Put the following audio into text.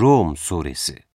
Rum Suresi.